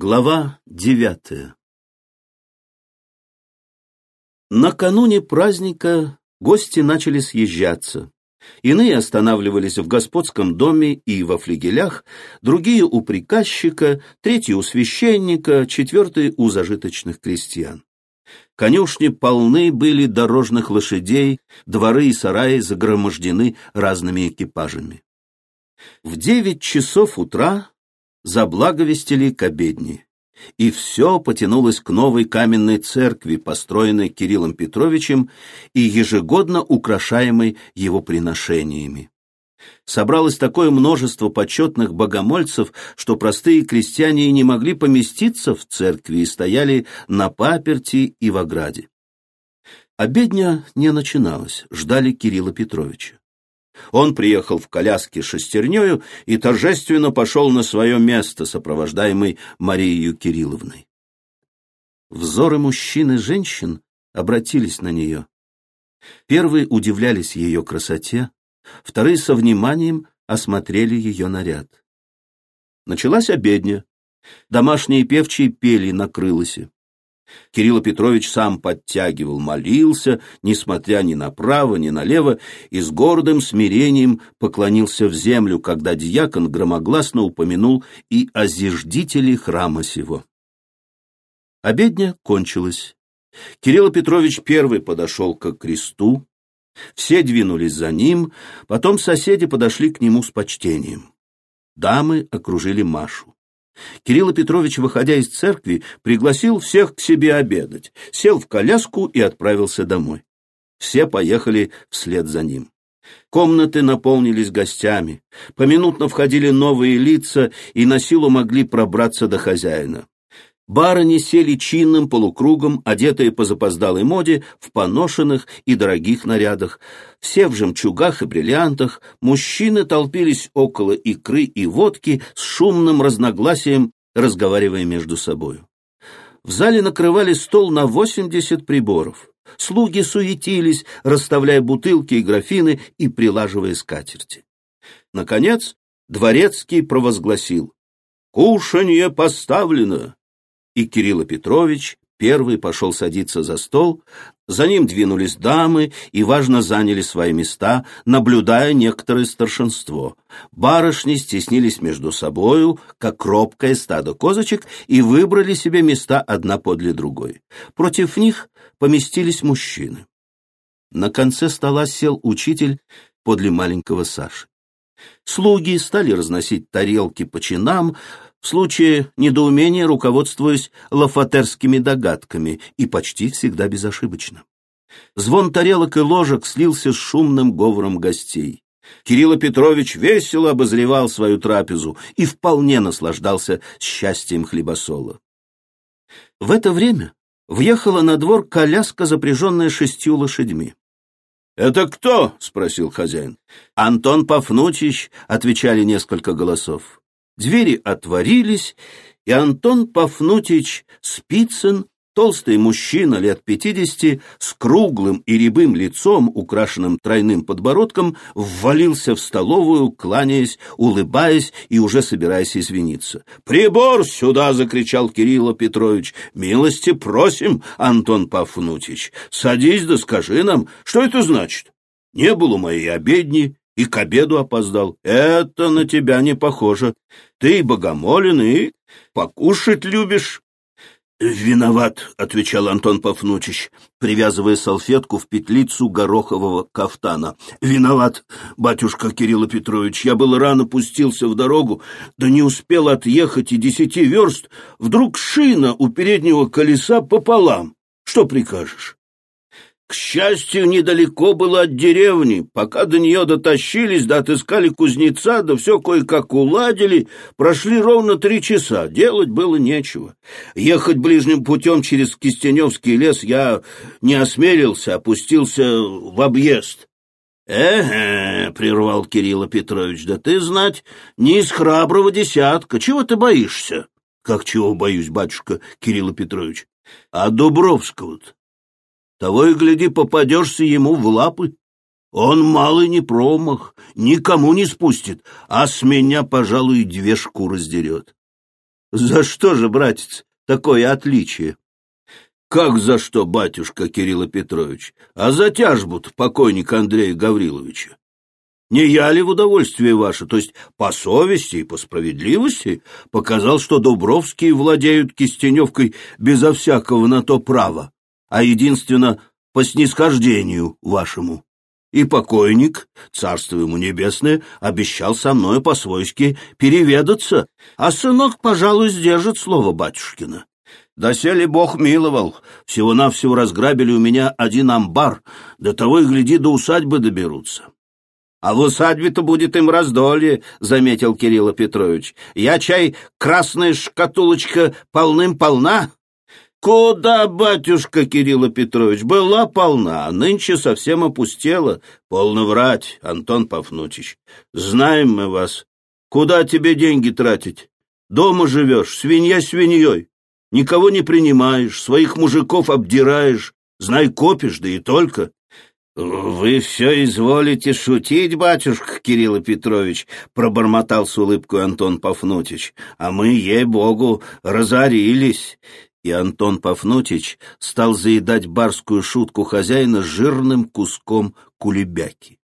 Глава девятая Накануне праздника гости начали съезжаться. Иные останавливались в господском доме и во флигелях, другие у приказчика, третьи у священника, четвертые у зажиточных крестьян. Конюшни полны были дорожных лошадей, дворы и сараи загромождены разными экипажами. В девять часов утра заблаговестили к обедне. И все потянулось к новой каменной церкви, построенной Кириллом Петровичем и ежегодно украшаемой его приношениями. Собралось такое множество почетных богомольцев, что простые крестьяне не могли поместиться в церкви и стояли на паперти и в ограде. Обедня не начиналась, ждали Кирилла Петровича. Он приехал в коляске шестернею и торжественно пошел на свое место, сопровождаемый Марией Кирилловной. Взоры мужчин и женщин обратились на нее. Первые удивлялись ее красоте, вторые со вниманием осмотрели ее наряд. Началась обедня. Домашние певчие пели на крылосе. Кирилл Петрович сам подтягивал, молился, несмотря ни направо, ни налево, и с гордым смирением поклонился в землю, когда дьякон громогласно упомянул и о зиждителе храма сего. Обедня кончилась. Кирилл Петрович первый подошел к кресту, все двинулись за ним, потом соседи подошли к нему с почтением. Дамы окружили Машу. Кирилл Петрович, выходя из церкви, пригласил всех к себе обедать, сел в коляску и отправился домой. Все поехали вслед за ним. Комнаты наполнились гостями, поминутно входили новые лица и на силу могли пробраться до хозяина. Барыни сели чинным полукругом, одетые по запоздалой моде, в поношенных и дорогих нарядах. Все в жемчугах и бриллиантах, мужчины толпились около икры и водки с шумным разногласием, разговаривая между собою. В зале накрывали стол на восемьдесят приборов. Слуги суетились, расставляя бутылки и графины и прилаживая скатерти. Наконец, дворецкий провозгласил «Кушанье поставлено!» И Кирилл Петрович первый пошел садиться за стол, за ним двинулись дамы и, важно, заняли свои места, наблюдая некоторое старшинство. Барышни стеснились между собою, как робкое стадо козочек, и выбрали себе места одна подле другой. Против них поместились мужчины. На конце стола сел учитель подле маленького Саши. Слуги стали разносить тарелки по чинам, в случае недоумения руководствуясь лафатерскими догадками и почти всегда безошибочно. Звон тарелок и ложек слился с шумным говором гостей. Кирилл Петрович весело обозревал свою трапезу и вполне наслаждался счастьем хлебосола. В это время въехала на двор коляска, запряженная шестью лошадьми. «Это кто?» — спросил хозяин. «Антон Пафнутьич», — отвечали несколько голосов. Двери отворились, и Антон Пафнутич Спицын, толстый мужчина лет пятидесяти, с круглым и рябым лицом, украшенным тройным подбородком, ввалился в столовую, кланяясь, улыбаясь и уже собираясь извиниться. «Прибор сюда!» — закричал Кирилл Петрович. «Милости просим, Антон Пафнутич. Садись да скажи нам, что это значит?» «Не было моей обедни, и к обеду опоздал. Это на тебя не похоже. Ты богомолен и покушать любишь. «Виноват», — отвечал Антон Пафнутич, привязывая салфетку в петлицу горохового кафтана. «Виноват, батюшка Кирилл Петрович, я был рано пустился в дорогу, да не успел отъехать и десяти верст, вдруг шина у переднего колеса пополам. Что прикажешь?» К счастью, недалеко было от деревни. Пока до нее дотащились, да отыскали кузнеца, да все кое-как уладили, прошли ровно три часа. Делать было нечего. Ехать ближним путем через Кистеневский лес я не осмелился, опустился в объезд. «Эге», — прервал Кирилл Петрович, — «да ты знать не из храброго десятка. Чего ты боишься?» «Как чего боюсь, батюшка Кирилл Петрович?» «А Дубровского-то того и гляди, попадешься ему в лапы. Он малый не промах, никому не спустит, а с меня, пожалуй, две шкуры сдерет. За что же, братец, такое отличие? Как за что, батюшка Кирилл Петрович? А за тяжбу покойника Андрея Гавриловича? Не я ли в удовольствие ваше, то есть по совести и по справедливости, показал, что Дубровские владеют Кистеневкой безо всякого на то права, а единственно по снисхождению вашему? И покойник, царство ему небесное, обещал со мною по-свойски переведаться, а сынок, пожалуй, сдержит слово батюшкина. Доселе Бог миловал, всего-навсего разграбили у меня один амбар, до того и гляди, до усадьбы доберутся. — А в усадьбе-то будет им раздолье, — заметил Кирилл Петрович. — Я чай, красная шкатулочка полным-полна. — Куда, батюшка Кирилл Петрович, была полна, а нынче совсем опустела. Полно врать, Антон Пафнутич. Знаем мы вас. Куда тебе деньги тратить? Дома живешь, свинья свиньей. Никого не принимаешь, своих мужиков обдираешь, знай, копишь, да и только. «Вы все изволите шутить, батюшка Кирилл Петрович», — пробормотал с улыбкой Антон Пафнутич. «А мы, ей-богу, разорились». И Антон Пафнутич стал заедать барскую шутку хозяина жирным куском кулебяки.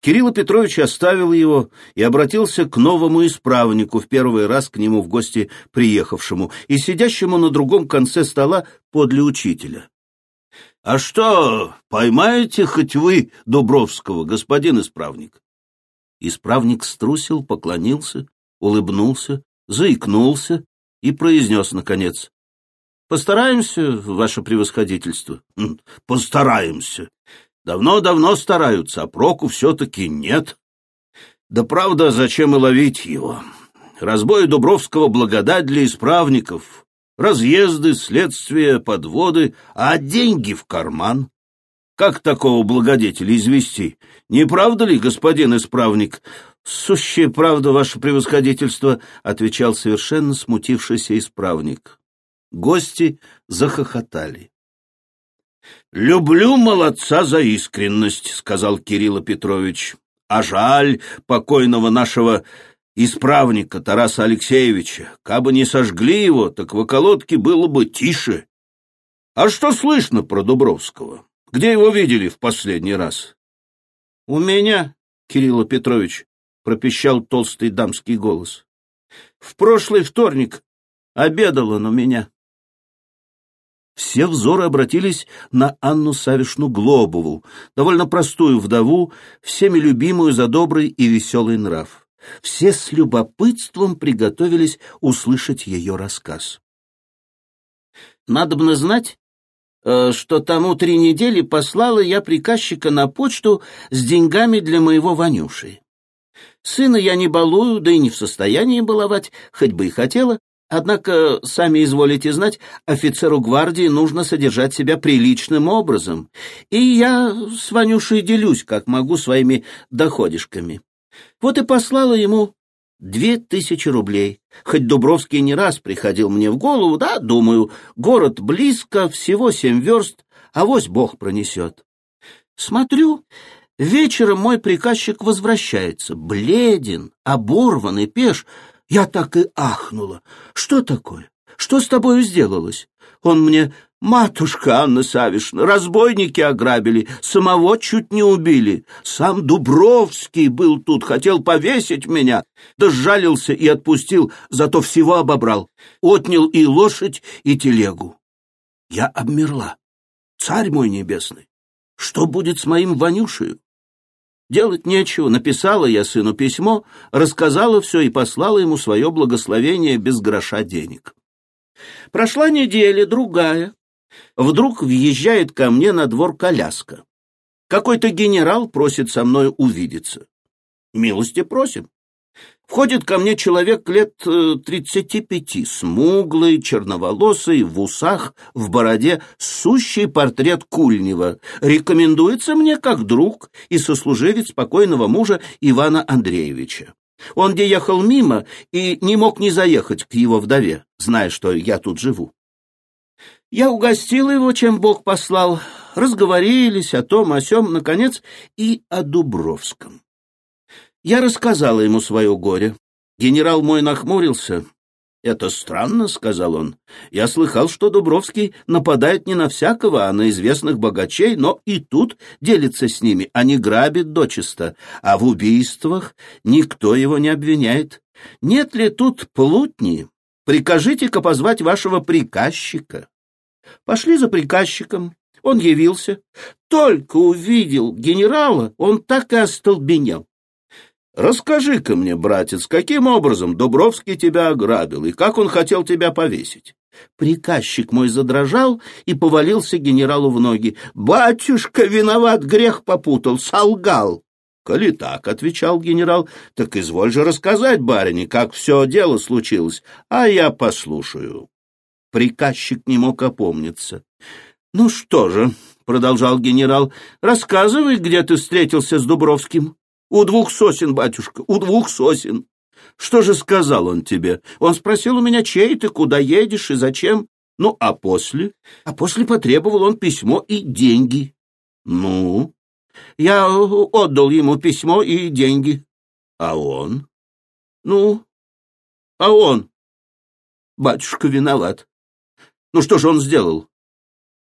Кирилл Петрович оставил его и обратился к новому исправнику, в первый раз к нему в гости приехавшему и сидящему на другом конце стола подле учителя. «А что, поймаете хоть вы Дубровского, господин исправник?» Исправник струсил, поклонился, улыбнулся, заикнулся и произнес, наконец, «Постараемся, ваше превосходительство». «Хм, «Постараемся. Давно-давно стараются, а проку все-таки нет. Да правда, зачем и ловить его? Разбой Дубровского благодать для исправников, разъезды, следствия, подводы, а деньги в карман. Как такого благодетеля извести? Не правда ли, господин исправник? Сущая правда, ваше превосходительство, отвечал совершенно смутившийся исправник. Гости захохотали. «Люблю молодца за искренность», — сказал Кирилл Петрович. «А жаль покойного нашего исправника Тараса Алексеевича. Кабы не сожгли его, так в околотке было бы тише. А что слышно про Дубровского? Где его видели в последний раз? — У меня, Кирилл Петрович, — пропищал толстый дамский голос. — В прошлый вторник обедал он у меня. Все взоры обратились на Анну Савишну Глобову, довольно простую вдову, всеми любимую за добрый и веселый нрав все с любопытством приготовились услышать ее рассказ. «Надобно знать, э, что тому три недели послала я приказчика на почту с деньгами для моего Ванюши. Сына я не балую, да и не в состоянии баловать, хоть бы и хотела, Однако, сами изволите знать, офицеру гвардии нужно содержать себя приличным образом, и я с Ванюшей делюсь, как могу, своими доходишками. Вот и послала ему две тысячи рублей. Хоть Дубровский не раз приходил мне в голову, да, думаю, город близко, всего семь верст, а вось Бог пронесет. Смотрю, вечером мой приказчик возвращается, бледен, оборванный, пеш. Я так и ахнула. Что такое? Что с тобою сделалось? Он мне Матушка Анна Савишна, разбойники ограбили, самого чуть не убили. Сам Дубровский был тут, хотел повесить меня, да сжалился и отпустил, зато всего обобрал. Отнял и лошадь, и телегу. Я обмерла. Царь мой небесный, что будет с моим Ванюшею? Делать нечего, написала я сыну письмо, рассказала все и послала ему свое благословение без гроша денег. Прошла неделя, другая. Вдруг въезжает ко мне на двор коляска. Какой-то генерал просит со мной увидеться. Милости просим. Входит ко мне человек лет э, тридцати пяти, смуглый, черноволосый, в усах, в бороде, сущий портрет Кульнева. Рекомендуется мне как друг и сослуживец покойного мужа Ивана Андреевича. Он где ехал мимо и не мог не заехать к его вдове, зная, что я тут живу. Я угостил его, чем Бог послал, разговорились о том, о сём, наконец, и о Дубровском. Я рассказала ему свое горе. Генерал мой нахмурился. «Это странно», — сказал он. «Я слыхал, что Дубровский нападает не на всякого, а на известных богачей, но и тут делится с ними, а не грабит дочисто, а в убийствах никто его не обвиняет. Нет ли тут плутни? Прикажите-ка позвать вашего приказчика». Пошли за приказчиком. Он явился. Только увидел генерала, он так и остолбенел. Расскажи-ка мне, братец, каким образом Дубровский тебя ограбил и как он хотел тебя повесить? Приказчик мой задрожал и повалился генералу в ноги. «Батюшка виноват, грех попутал, солгал!» «Коли так», — отвечал генерал, — «так изволь же рассказать барыне, как все дело случилось, а я послушаю». Приказчик не мог опомниться. «Ну что же», — продолжал генерал, — «рассказывай, где ты встретился с Дубровским». У двух сосен, батюшка, у двух сосен. Что же сказал он тебе? Он спросил у меня, чей ты, куда едешь и зачем. Ну, а после? А после потребовал он письмо и деньги. Ну? Я отдал ему письмо и деньги. А он? Ну? А он? Батюшка виноват. Ну, что же он сделал?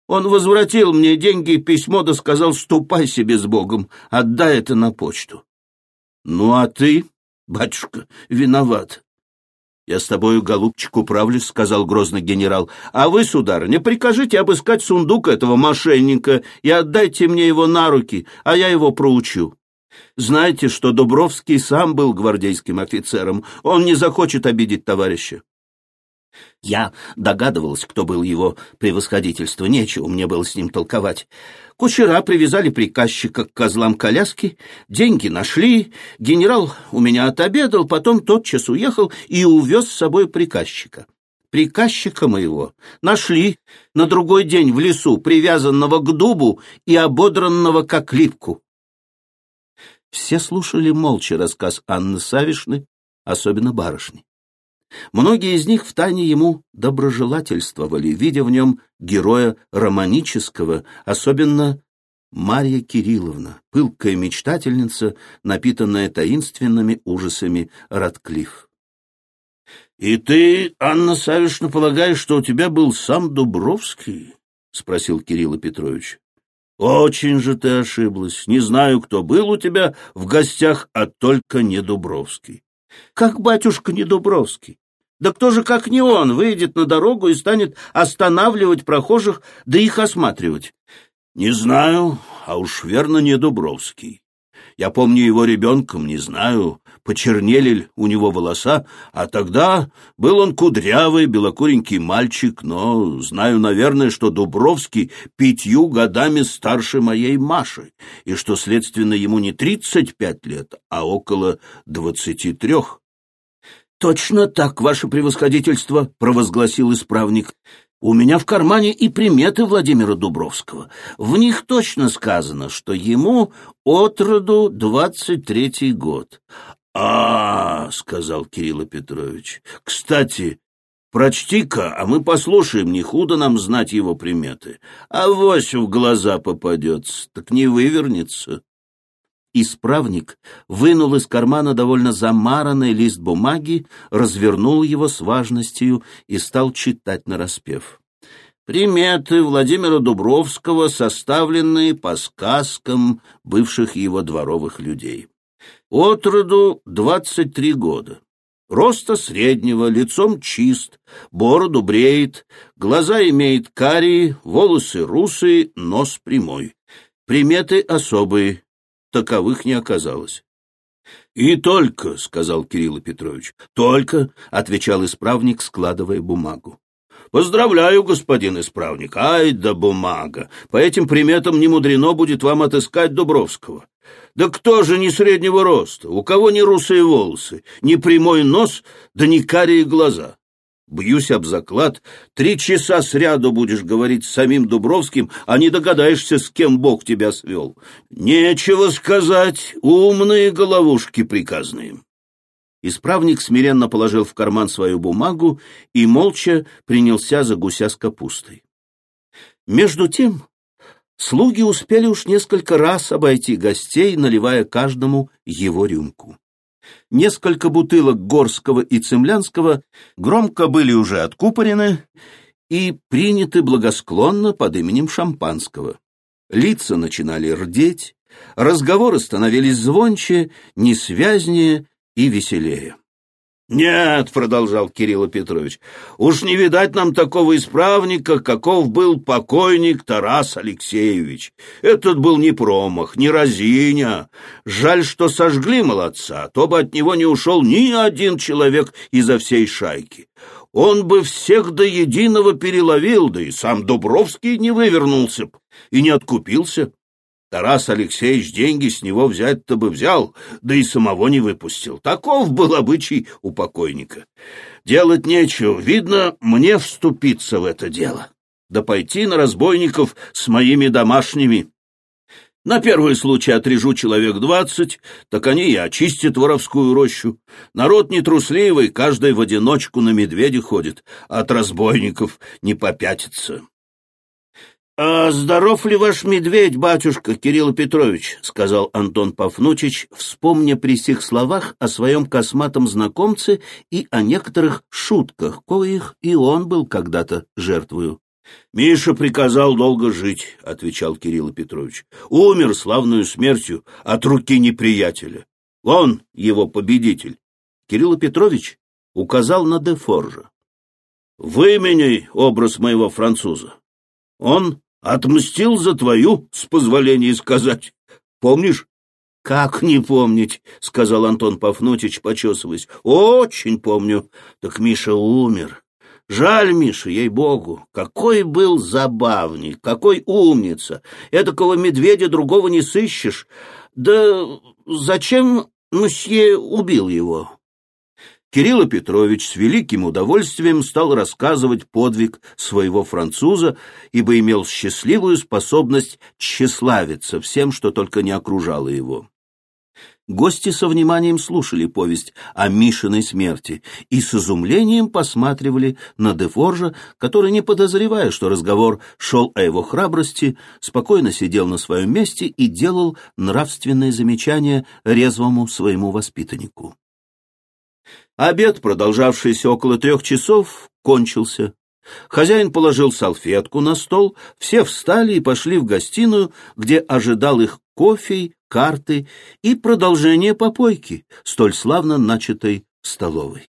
Он возвратил мне деньги и письмо, да сказал, ступай себе с Богом, отдай это на почту. Ну, а ты, батюшка, виноват. Я с тобою, голубчик, управлюсь, сказал грозный генерал. А вы, сударыня, прикажите обыскать сундук этого мошенника и отдайте мне его на руки, а я его проучу. Знаете, что Дубровский сам был гвардейским офицером. Он не захочет обидеть товарища. Я догадывался, кто был его превосходительство, нечего мне было с ним толковать. Кучера привязали приказчика к козлам коляски, деньги нашли, генерал у меня отобедал, потом тотчас уехал и увез с собой приказчика. Приказчика моего нашли на другой день в лесу, привязанного к дубу и ободранного как липку. Все слушали молча рассказ Анны Савишны, особенно барышни. Многие из них втайне ему доброжелательствовали, видя в нем героя романического, особенно Марья Кирилловна, пылкая мечтательница, напитанная таинственными ужасами Радклифф. — И ты, Анна Савишна, полагаешь, что у тебя был сам Дубровский? — спросил Кирилл Петрович. — Очень же ты ошиблась. Не знаю, кто был у тебя в гостях, а только не Дубровский. Как батюшка не Дубровский? Да кто же, как не он, выйдет на дорогу и станет останавливать прохожих, да их осматривать? Не знаю, а уж верно не Дубровский. Я помню его ребенком, не знаю, почернели ли у него волоса, а тогда был он кудрявый, белокуренький мальчик, но знаю, наверное, что Дубровский пятью годами старше моей Маши, и что, следственно, ему не тридцать пять лет, а около двадцати трех. «Точно так, ваше превосходительство», — провозгласил исправник. «У меня в кармане и приметы Владимира Дубровского. В них точно сказано, что ему от роду двадцать третий год». «А, — сказал Кирилл Петрович, — кстати, прочти-ка, а мы послушаем, не худо нам знать его приметы. А вось в глаза попадется, так не вывернется». Исправник вынул из кармана довольно замаранный лист бумаги, развернул его с важностью и стал читать нараспев. Приметы Владимира Дубровского, составленные по сказкам бывших его дворовых людей. От роду двадцать три года. Роста среднего, лицом чист, бороду бреет, глаза имеет карие, волосы русые, нос прямой. Приметы особые, таковых не оказалось. «И только», — сказал Кирилл Петрович. «Только», — отвечал исправник, складывая бумагу. «Поздравляю, господин исправник. Ай да бумага! По этим приметам не мудрено будет вам отыскать Дубровского. Да кто же не среднего роста, у кого не русые волосы, не прямой нос, да не карие глаза? Бьюсь об заклад, три часа сряду будешь говорить с самим Дубровским, а не догадаешься, с кем Бог тебя свел. Нечего сказать, умные головушки приказные. Исправник смиренно положил в карман свою бумагу и молча принялся за гуся с капустой. Между тем слуги успели уж несколько раз обойти гостей, наливая каждому его рюмку. Несколько бутылок Горского и Цемлянского громко были уже откупорены и приняты благосклонно под именем Шампанского. Лица начинали рдеть, разговоры становились звонче, несвязнее и веселее. «Нет», — продолжал Кирилл Петрович, — «уж не видать нам такого исправника, каков был покойник Тарас Алексеевич. Этот был не промах, не разиня. Жаль, что сожгли молодца, то бы от него не ушел ни один человек изо всей шайки. Он бы всех до единого переловил, да и сам Дубровский не вывернулся б и не откупился. Тарас Алексеевич деньги с него взять-то бы взял, да и самого не выпустил. Таков был обычай у покойника. Делать нечего, видно, мне вступиться в это дело, да пойти на разбойников с моими домашними. На первый случай отрежу человек двадцать, так они и очистят воровскую рощу. Народ нетрусливый, каждый в одиночку на медведя ходит, от разбойников не попятится. «А здоров ли ваш медведь, батюшка Кирилл Петрович?» — сказал Антон Пафнутич, вспомня при сих словах о своем косматом знакомце и о некоторых шутках, коих и он был когда-то жертвою. «Миша приказал долго жить», — отвечал Кирилл Петрович. «Умер славную смертью от руки неприятеля. Он его победитель». Кирилл Петрович указал на Дефоржа. «Выменяй образ моего француза. Он Отмстил за твою, с позволения сказать. Помнишь? — Как не помнить, — сказал Антон Пафнутич, почесываясь. — Очень помню. Так Миша умер. Жаль, Миша, ей-богу, какой был забавник, какой умница. Эдакого медведя другого не сыщешь. Да зачем мсье убил его? Кирилл Петрович с великим удовольствием стал рассказывать подвиг своего француза, ибо имел счастливую способность тщеславиться всем, что только не окружало его. Гости со вниманием слушали повесть о Мишиной смерти и с изумлением посматривали на Дефоржа, который, не подозревая, что разговор шел о его храбрости, спокойно сидел на своем месте и делал нравственные замечания резвому своему воспитаннику. Обед, продолжавшийся около трех часов, кончился. Хозяин положил салфетку на стол, все встали и пошли в гостиную, где ожидал их кофе, карты и продолжение попойки, столь славно начатой столовой.